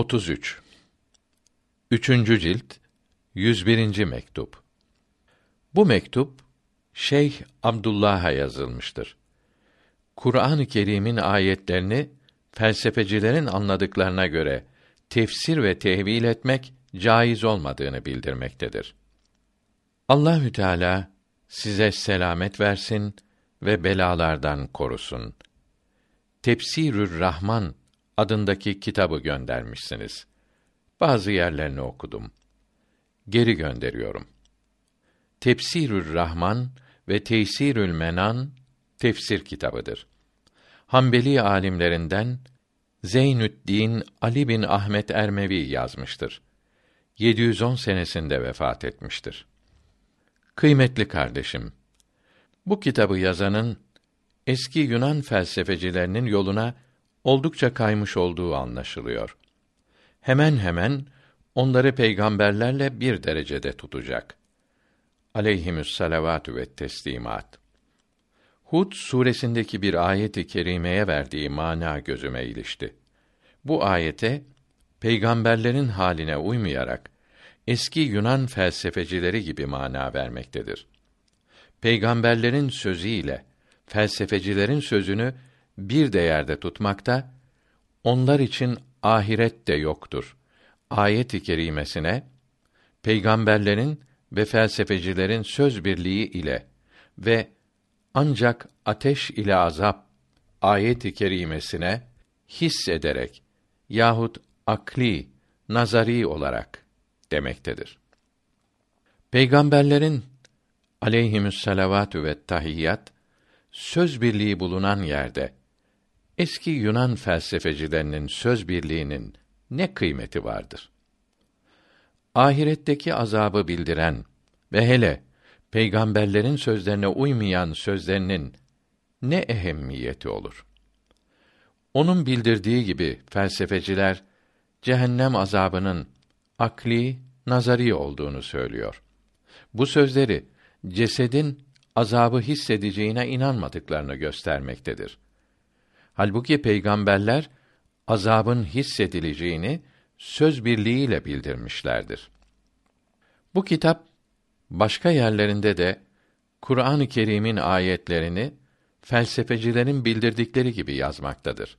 33 Üçüncü cilt 101. mektup Bu mektup Şeyh Abdullah'a yazılmıştır. Kur'an-ı Kerim'in ayetlerini felsefecilerin anladıklarına göre tefsir ve tevil etmek caiz olmadığını bildirmektedir. Allahü Teala size selamet versin ve belalardan korusun. Tefsirür Rahman adındaki kitabı göndermişsiniz. Bazı yerlerini okudum. Geri gönderiyorum. Tefsirür Rahman ve Teysirül Menan tefsir kitabıdır. Hanbeli alimlerinden Zeynüddin Ali bin Ahmet Ermevi yazmıştır. 710 senesinde vefat etmiştir. Kıymetli kardeşim, bu kitabı yazanın eski Yunan felsefecilerinin yoluna oldukça kaymış olduğu anlaşılıyor. Hemen hemen onları peygamberlerle bir derecede tutacak. Aleyhimüs salavatü ve teslimat. Hud suresindeki bir ayeti kerimeye verdiği mana gözüme ilişti. Bu ayete peygamberlerin haline uymayarak eski Yunan felsefecileri gibi mana vermektedir. Peygamberlerin sözüyle felsefecilerin sözünü bir değerde tutmakta, onlar için ahiret de yoktur. Ayet-i kerimesine peygamberlerin ve felsefecilerin söz birliği ile ve ancak ateş ile azap ayet-i kerimesine hissederek yahut akli, nazari olarak demektedir. Peygamberlerin aleyhimüs salavatü ve tahiyyat söz birliği bulunan yerde eski Yunan felsefecilerinin söz birliğinin ne kıymeti vardır? Ahiretteki azabı bildiren ve hele peygamberlerin sözlerine uymayan sözlerinin ne ehemmiyeti olur? Onun bildirdiği gibi felsefeciler cehennem azabının akli, nazari olduğunu söylüyor. Bu sözleri cesedin azabı hissedeceğine inanmadıklarını göstermektedir. Halbuki peygamberler azabın hissedileceğini söz birliğiyle bildirmişlerdir. Bu kitap başka yerlerinde de Kur'an-ı Kerim'in ayetlerini felsefecilerin bildirdikleri gibi yazmaktadır.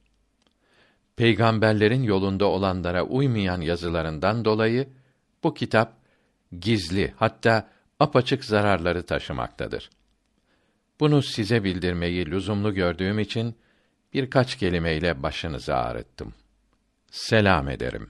Peygamberlerin yolunda olanlara uymayan yazılarından dolayı bu kitap gizli hatta apaçık zararları taşımaktadır. Bunu size bildirmeyi lüzumlu gördüğüm için birkaç kelimeyle başınızı ağrıttım. Selam ederim.